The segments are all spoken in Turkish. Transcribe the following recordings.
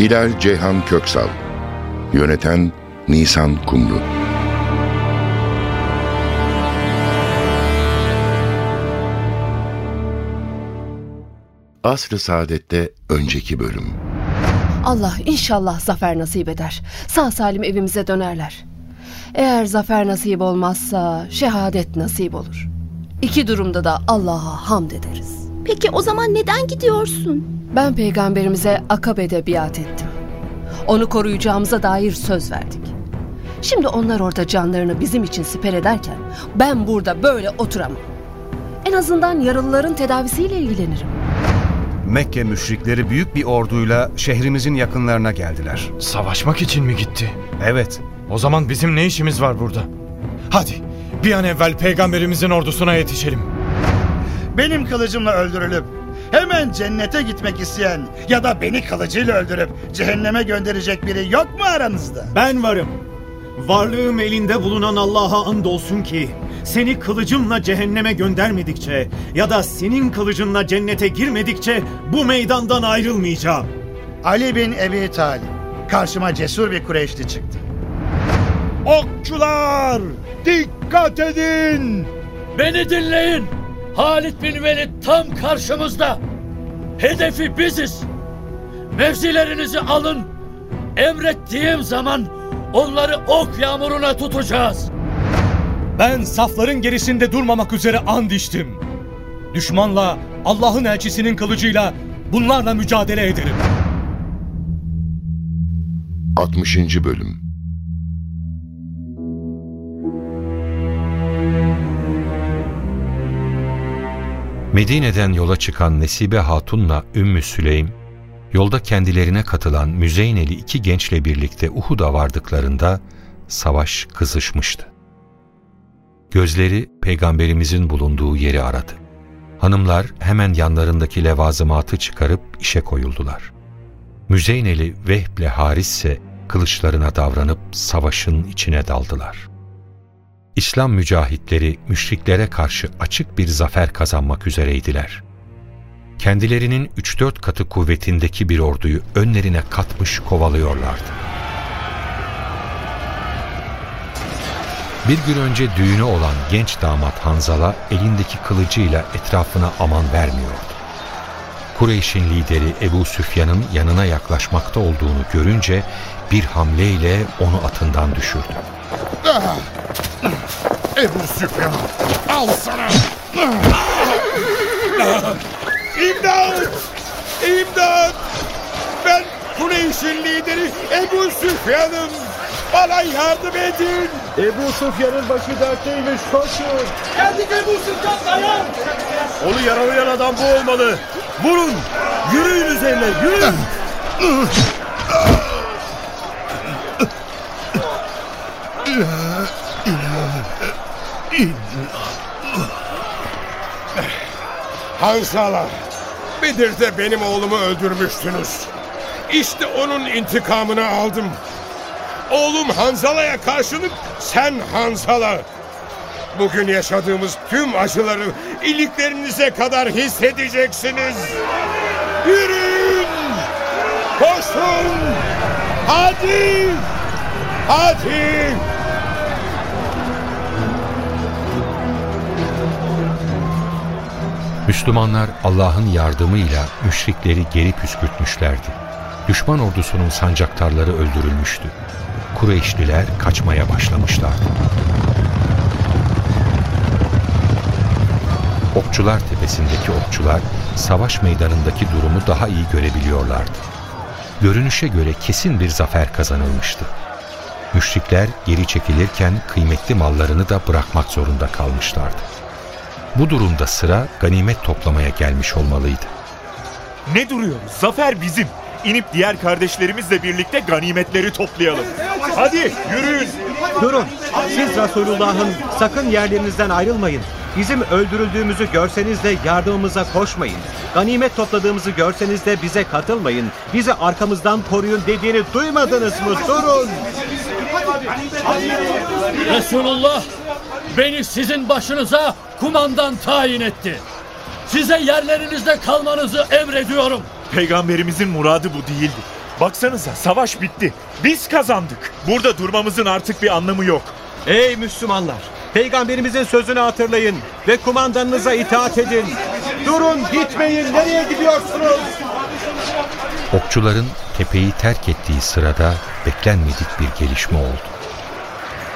Hilal Ceyhan Köksal Yöneten Nisan Kumru Asr-ı Saadet'te önceki bölüm Allah inşallah zafer nasip eder. Sağ salim evimize dönerler. Eğer zafer nasip olmazsa şehadet nasip olur. İki durumda da Allah'a hamd ederiz. Peki o zaman neden gidiyorsun? Ben peygamberimize Akabe'de biat ettim. Onu koruyacağımıza dair söz verdik. Şimdi onlar orada canlarını bizim için siper ederken ben burada böyle oturamam. En azından yaralıların tedavisiyle ilgilenirim. Mekke müşrikleri büyük bir orduyla şehrimizin yakınlarına geldiler. Savaşmak için mi gitti? Evet, O zaman bizim ne işimiz var burada? Hadi bir an evvel peygamberimizin ordusuna yetişelim. benim kılıcımla öldürülüp hemen cennete gitmek isteyen ya da beni kılıcıyla öldürüp cehenneme gönderecek biri yok mu aranızda? Ben varım. Varlığım elinde bulunan Allah'a andolsun ki seni kılıcımla cehenneme göndermedikçe ya da senin kılıcınla cennete girmedikçe bu meydandan ayrılmayacağım. Ali bin Ebi Talib karşıma cesur bir Kureyşli çıktı. Okçular! Dikkat edin! Beni dinleyin. Halit bin Velid tam karşımızda. Hedefi biziz. Mevzilerinizi alın. Emrettiğim zaman onları ok yağmuruna tutacağız. Ben safların gerisinde durmamak üzere and içtim. Düşmanla Allah'ın elçisinin kılıcıyla bunlarla mücadele ederim. 60. Bölüm Medine'den yola çıkan Nesibe Hatun'la Ümmü Süleym, yolda kendilerine katılan Müzeyneli iki gençle birlikte Uhud'a vardıklarında savaş kızışmıştı. Gözleri peygamberimizin bulunduğu yeri aradı. Hanımlar hemen yanlarındaki levazımatı çıkarıp işe koyuldular. Müzeyneli Vehb'le Haris ise kılıçlarına davranıp savaşın içine daldılar. İslam mücahitleri müşriklere karşı açık bir zafer kazanmak üzereydiler. Kendilerinin 3-4 katı kuvvetindeki bir orduyu önlerine katmış kovalıyorlardı. Bir gün önce düğünü olan genç damat Hanzala elindeki kılıcıyla etrafına aman vermiyordu. Kureyş'in lideri Ebu Süfyan'ın yanına yaklaşmakta olduğunu görünce bir hamleyle onu atından düşürdü. Ebu Süfyan! Al sana! İmdat! İmdat! Ben Kureyş'in lideri Ebu Süfyan'ım! Bana yardım edin! Ebu Sufyan'ın başı dertteymiş koşun. Geldik Ebu Süfyan dayan! Onu yaralayan adam bu olmalı! Vurun! Yürüyün üzerine yürüyün! Hansala, Bedir'de benim oğlumu öldürmüştünüz. İşte onun intikamını aldım. Oğlum Hanzala'ya karşılık sen Hanzala. Bugün yaşadığımız tüm acıları iliklerinize kadar hissedeceksiniz. Yürüyün! Koşun! Hadi! Hadi! Müslümanlar Allah'ın yardımıyla müşrikleri geri püskürtmüşlerdi. Düşman ordusunun sancaktarları öldürülmüştü. Kureyşliler kaçmaya başlamışlardı. Okçular tepesindeki okçular savaş meydanındaki durumu daha iyi görebiliyorlardı. Görünüşe göre kesin bir zafer kazanılmıştı. Müşrikler geri çekilirken kıymetli mallarını da bırakmak zorunda kalmışlardı. Bu durumda sıra ganimet toplamaya gelmiş olmalıydı. Ne duruyoruz? Zafer bizim. inip diğer kardeşlerimizle birlikte ganimetleri toplayalım. Hadi yürüyün. Durun. Siz Resulullah'ın sakın yerlerinizden ayrılmayın. Bizim öldürüldüğümüzü görseniz de yardımımıza koşmayın. Ganimet topladığımızı görseniz de bize katılmayın. Bizi arkamızdan koruyun dediğini duymadınız mı? Durun. Resulullah beni sizin başınıza kumandan tayin etti. Size yerlerinizde kalmanızı emrediyorum. Peygamberimizin muradı bu değildi. Baksanıza savaş bitti. Biz kazandık. Burada durmamızın artık bir anlamı yok. Ey Müslümanlar! Peygamberimizin sözünü hatırlayın ve kumandanınıza itaat edin. Durun gitmeyin. Nereye gidiyorsunuz? Okçuların tepeyi terk ettiği sırada beklenmedik bir gelişme oldu.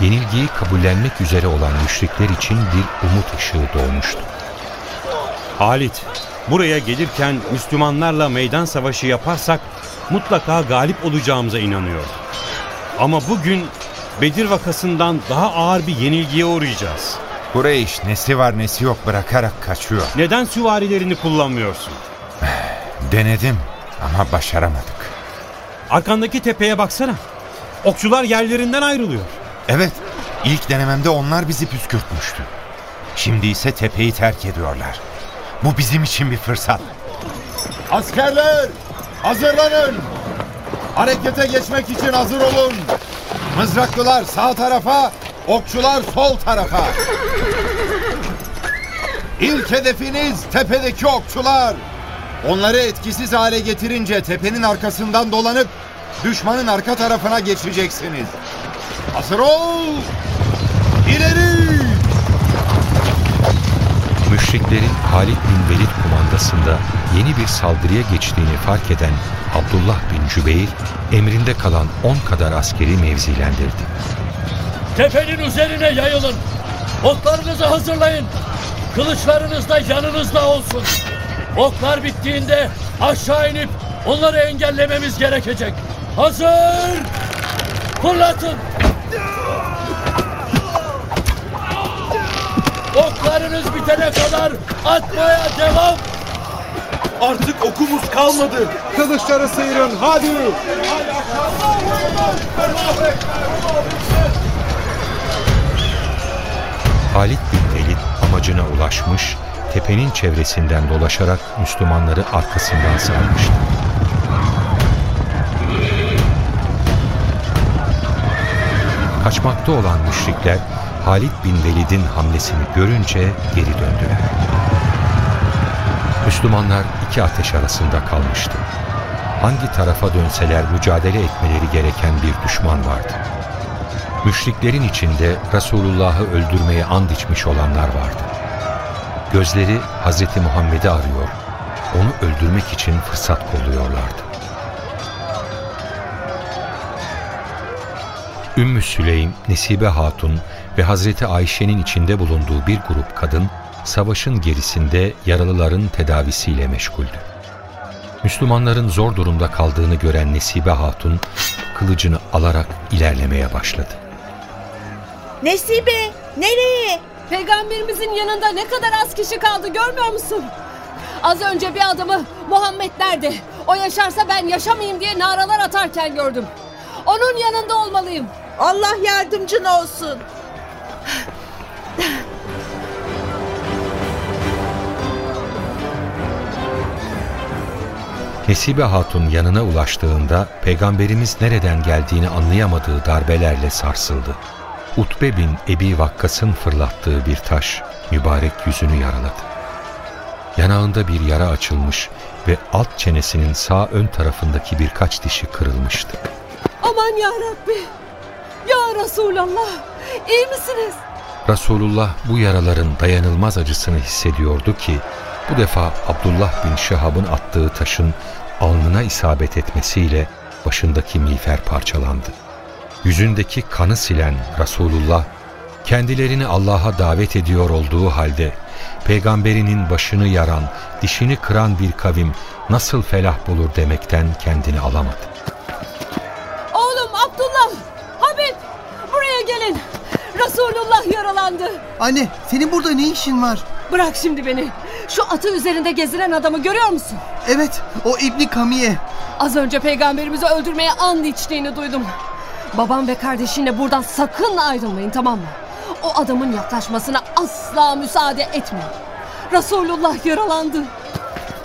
Yenilgiyi kabullenmek üzere olan müşrikler için bir umut ışığı doğmuştu. Halit, buraya gelirken Müslümanlarla meydan savaşı yaparsak mutlaka galip olacağımıza inanıyordum. Ama bugün Bedir vakasından daha ağır bir yenilgiye uğrayacağız. Kureyş nesi var nesi yok bırakarak kaçıyor. Neden süvarilerini kullanmıyorsun? Denedim ama başaramadık. Arkandaki tepeye baksana. Okçular yerlerinden ayrılıyor. Evet, ilk denememde onlar bizi püskürtmüştü. Şimdi ise tepeyi terk ediyorlar. Bu bizim için bir fırsat. Askerler hazırlanın. Harekete geçmek için hazır olun. Mızraklılar sağ tarafa, okçular sol tarafa. İlk hedefiniz tepedeki okçular. Onları etkisiz hale getirince tepenin arkasından dolanıp düşmanın arka tarafına geçeceksiniz. Hazır ol! İleri! Müşriklerin Halid bin Velid kumandasında yeni bir saldırıya geçtiğini fark eden Abdullah bin Cübeyr emrinde kalan 10 kadar askeri mevzilendirdi. Tepenin üzerine yayılın. Oklarınızı hazırlayın. Kılıçlarınız da yanınızda olsun. Oklar bittiğinde aşağı inip onları engellememiz gerekecek. Hazır! Fırlatın! Oklarınız bitene kadar atmaya devam! Artık okumuz kalmadı. Kılıçları sıyırın hadi. Halid bin Velid amacına ulaşmış, tepenin çevresinden dolaşarak Müslümanları arkasından sarmıştı. Kaçmakta olan müşrikler Halid bin Velid'in hamlesini görünce geri döndüler. Müslümanlar iki ateş arasında kalmıştı. Hangi tarafa dönseler mücadele etmeleri gereken bir düşman vardı. Müşriklerin içinde Resulullah'ı öldürmeye and içmiş olanlar vardı. Gözleri Hazreti Muhammed'i arıyor, onu öldürmek için fırsat kolluyorlardı. Ümmü Süleym, Nesibe Hatun ve Hazreti Ayşe'nin içinde bulunduğu bir grup kadın savaşın gerisinde yaralıların tedavisiyle meşguldü. Müslümanların zor durumda kaldığını gören Nesibe Hatun kılıcını alarak ilerlemeye başladı. Nesibe nereye? Peygamberimizin yanında ne kadar az kişi kaldı görmüyor musun? Az önce bir adamı Muhammed nerede? O yaşarsa ben yaşamayayım diye naralar atarken gördüm. Onun yanında olmalıyım. Allah yardımcın olsun. Nesibe Hatun yanına ulaştığında peygamberimiz nereden geldiğini anlayamadığı darbelerle sarsıldı. Utbe bin Ebi Vakkas'ın fırlattığı bir taş mübarek yüzünü yaraladı. Yanağında bir yara açılmış ve alt çenesinin sağ ön tarafındaki birkaç dişi kırılmıştı. Aman ya Rabbi. Ya Resulallah. İyi misiniz? Resulullah bu yaraların dayanılmaz acısını hissediyordu ki bu defa Abdullah bin Şehab'ın attığı taşın alnına isabet etmesiyle başındaki miğfer parçalandı. Yüzündeki kanı silen Resulullah kendilerini Allah'a davet ediyor olduğu halde peygamberinin başını yaran, dişini kıran bir kavim nasıl felah bulur demekten kendini alamadı. Oğlum Abdullah, Habib buraya gelin. Resulullah yaralandı. Anne senin burada ne işin var? Bırak şimdi beni. Şu atı üzerinde gezinen adamı görüyor musun? Evet o İbni Kamiye. Az önce peygamberimizi öldürmeye and içtiğini duydum. Babam ve kardeşinle buradan sakın ayrılmayın tamam mı? O adamın yaklaşmasına asla müsaade etmeyin. Resulullah yaralandı.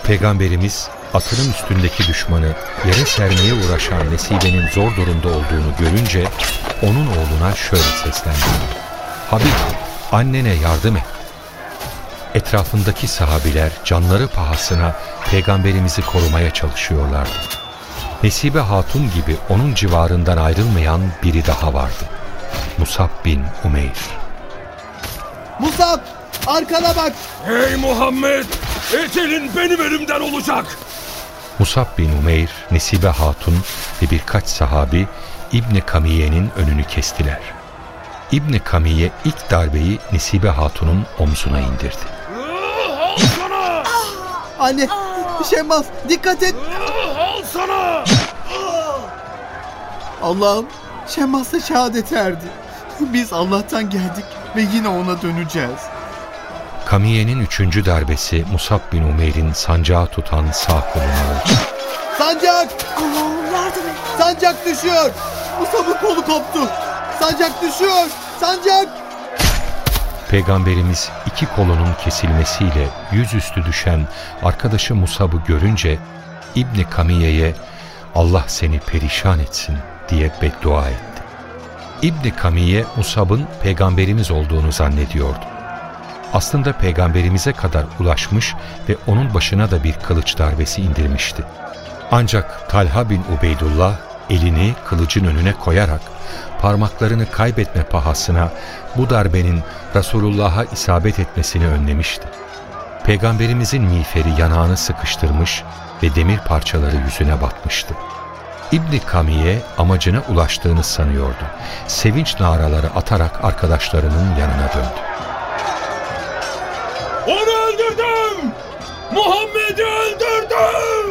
Peygamberimiz atının üstündeki düşmanı yere sermeye uğraşan Nesibe'nin zor durumda olduğunu görünce onun oğluna şöyle seslendi. Habib annene yardım et. Etrafındaki sahabiler canları pahasına peygamberimizi korumaya çalışıyorlardı. Nesibe Hatun gibi onun civarından ayrılmayan biri daha vardı. Musab bin Umeyr. Musab arkana bak. Hey Muhammed! Ecelin benim elimden olacak. Musab bin Umeyr, Nesibe Hatun ve birkaç sahabi İbni Kamiye'nin önünü kestiler. İbni Kamiye ilk darbeyi Nesibe Hatun'un omzuna indirdi. Anne Şemaz dikkat et. Al sana. Allah'ım Şemaz da şehadet erdi. Biz Allah'tan geldik ve yine ona döneceğiz. Kamiye'nin üçüncü darbesi Musab bin Umeyr'in sancağı tutan sağ koluna oldu. Sancak! Allah'ım yardım et. Sancak düşüyor. Musab'ın kolu koptu. Sancak düşüyor. Sancak! Peygamberimiz iki kolunun kesilmesiyle yüzüstü düşen arkadaşı Musab'ı görünce İbni Kamiye'ye Allah seni perişan etsin diye beddua etti. İbni Kamiye Musab'ın peygamberimiz olduğunu zannediyordu. Aslında peygamberimize kadar ulaşmış ve onun başına da bir kılıç darbesi indirmişti. Ancak Talha bin Ubeydullah elini kılıcın önüne koyarak parmaklarını kaybetme pahasına bu darbenin Resulullah'a isabet etmesini önlemişti. Peygamberimizin miğferi yanağını sıkıştırmış ve demir parçaları yüzüne batmıştı. İbni Kamiye amacına ulaştığını sanıyordu. Sevinç naraları atarak arkadaşlarının yanına döndü. Onu öldürdüm! Muhammed'i öldürdüm!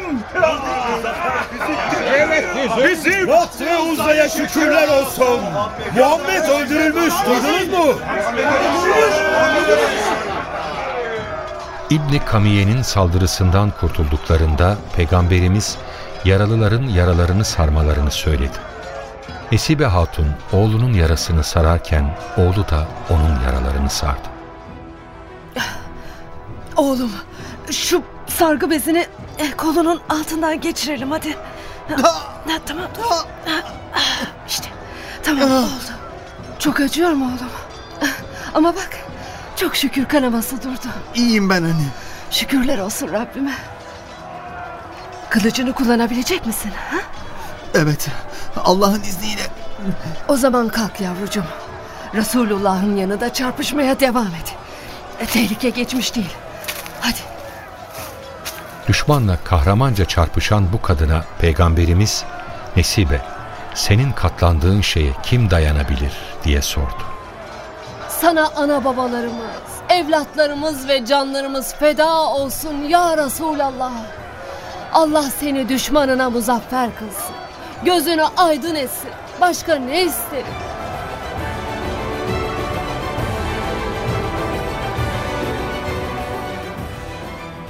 Evet bizim. Uzaya şükürler olsun. Muhammed öldürülmüş. Duydunuz mu? İbni Kamiye'nin saldırısından kurtulduklarında Peygamberimiz yaralıların yaralarını sarmalarını söyledi. Esibe Hatun oğlunun yarasını sararken oğlu da onun yaralarını sardı. Oğlum şu sargı bezini e, kolunun altından geçirelim hadi. Ha, tamam dur. Ha, İşte tamam oldu. Çok acıyor mu oğlum? Ama bak çok şükür kanaması durdu. İyiyim ben anne. Şükürler olsun Rabbime. Kılıcını kullanabilecek misin? Ha? Evet. Allah'ın izniyle. O zaman kalk yavrucuğum. Resulullah'ın yanında çarpışmaya devam et. Tehlike geçmiş değil. Hadi. Düşmanla kahramanca çarpışan bu kadına Peygamberimiz Nesibe senin katlandığın şeye kim dayanabilir diye sordu. Sana ana babalarımız, evlatlarımız ve canlarımız feda olsun ya Resulallah. Allah seni düşmanına muzaffer kılsın. Gözünü aydın etsin. Başka ne isterim?